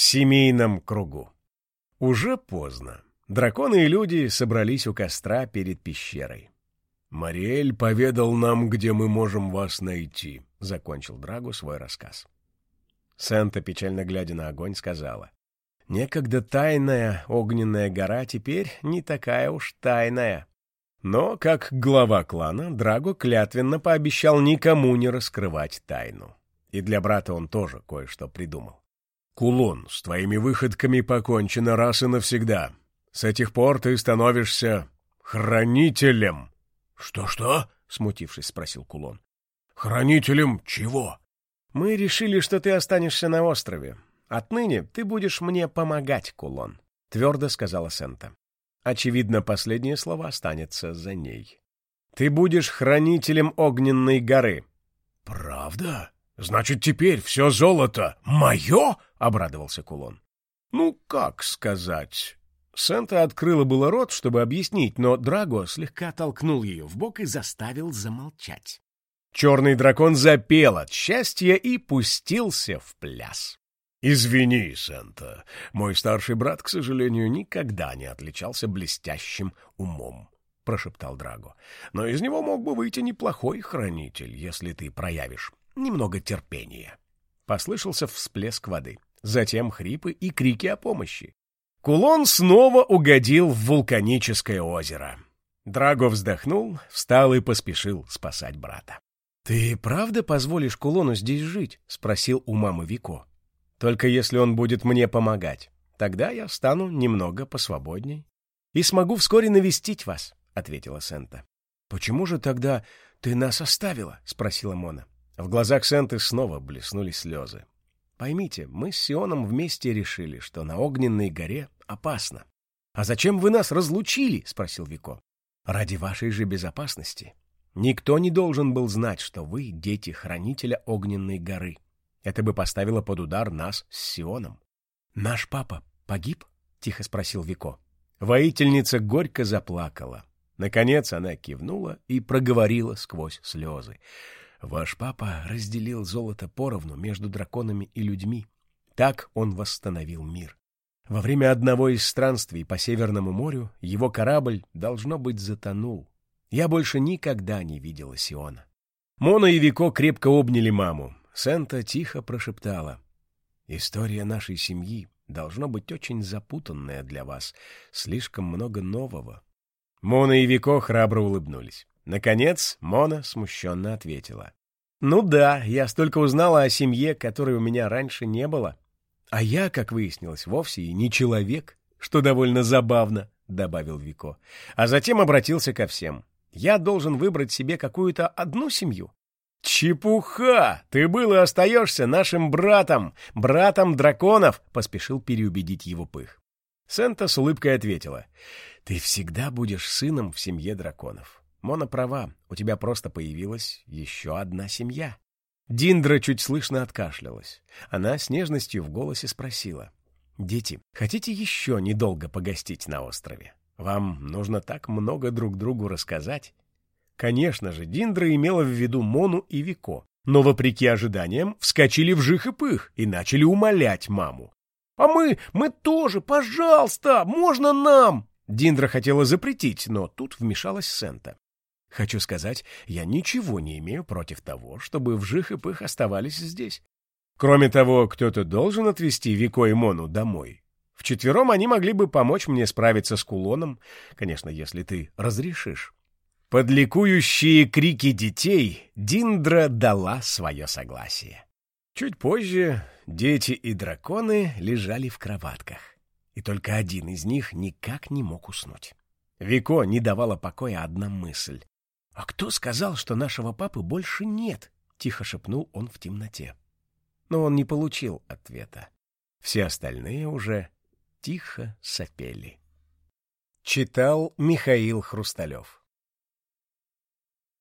в семейном кругу. Уже поздно. Драконы и люди собрались у костра перед пещерой. «Мариэль поведал нам, где мы можем вас найти», — закончил Драгу свой рассказ. Сента, печально глядя на огонь, сказала. «Некогда тайная огненная гора теперь не такая уж тайная». Но, как глава клана, Драго клятвенно пообещал никому не раскрывать тайну. И для брата он тоже кое-что придумал. «Кулон, с твоими выходками покончено раз и навсегда. С этих пор ты становишься хранителем». «Что-что?» — смутившись, спросил Кулон. «Хранителем чего?» «Мы решили, что ты останешься на острове. Отныне ты будешь мне помогать, Кулон», — твердо сказала Сента. Очевидно, последнее слово останется за ней. «Ты будешь хранителем огненной горы». «Правда? Значит, теперь все золото мое?» — обрадовался Кулон. «Ну, как сказать?» Сента открыла было рот, чтобы объяснить, но Драго слегка толкнул ее в бок и заставил замолчать. Черный дракон запел от счастья и пустился в пляс. «Извини, Сента, мой старший брат, к сожалению, никогда не отличался блестящим умом», — прошептал Драго. «Но из него мог бы выйти неплохой хранитель, если ты проявишь немного терпения». Послышался всплеск воды, затем хрипы и крики о помощи. Кулон снова угодил в вулканическое озеро. Драго вздохнул, встал и поспешил спасать брата. — Ты правда позволишь Кулону здесь жить? — спросил у мамы Вико. — Только если он будет мне помогать. Тогда я стану немного посвободней. — И смогу вскоре навестить вас, — ответила Сента. — Почему же тогда ты нас оставила? — спросила Мона. В глазах Сенты снова блеснули слезы. Поймите, мы с Сионом вместе решили, что на огненной горе опасно. — А зачем вы нас разлучили? — спросил Вико. — Ради вашей же безопасности. Никто не должен был знать, что вы — дети хранителя огненной горы. Это бы поставило под удар нас с Сионом. — Наш папа погиб? — тихо спросил Вико. Воительница горько заплакала. Наконец она кивнула и проговорила сквозь слезы. Ваш папа разделил золото поровну между драконами и людьми. Так он восстановил мир. Во время одного из странствий по Северному морю его корабль, должно быть, затонул. Я больше никогда не видела Сиона. Мона и Вико крепко обняли маму. Сента тихо прошептала. «История нашей семьи должно быть очень запутанная для вас. Слишком много нового». Мона и Вико храбро улыбнулись. Наконец Мона смущенно ответила. «Ну да, я столько узнала о семье, которой у меня раньше не было. А я, как выяснилось, вовсе и не человек, что довольно забавно», — добавил Вико. А затем обратился ко всем. «Я должен выбрать себе какую-то одну семью». «Чепуха! Ты был и остаешься нашим братом, братом драконов!» — поспешил переубедить его пых. Сента с улыбкой ответила. «Ты всегда будешь сыном в семье драконов. Мона права, у тебя просто появилась еще одна семья. Диндра чуть слышно откашлялась. Она с нежностью в голосе спросила. «Дети, хотите еще недолго погостить на острове? Вам нужно так много друг другу рассказать». Конечно же, Диндра имела в виду Мону и Вико, но, вопреки ожиданиям, вскочили в жих и пых и начали умолять маму. «А мы, мы тоже, пожалуйста, можно нам?» Диндра хотела запретить, но тут вмешалась Сента. Хочу сказать, я ничего не имею против того, чтобы вжих и пых оставались здесь. Кроме того, кто-то должен отвезти Вико и Мону домой. Вчетвером они могли бы помочь мне справиться с кулоном, конечно, если ты разрешишь. Под ликующие крики детей Диндра дала свое согласие. Чуть позже дети и драконы лежали в кроватках, и только один из них никак не мог уснуть. Вико не давала покоя одна мысль. «А кто сказал, что нашего папы больше нет?» — тихо шепнул он в темноте. Но он не получил ответа. Все остальные уже тихо сопели. Читал Михаил Хрусталев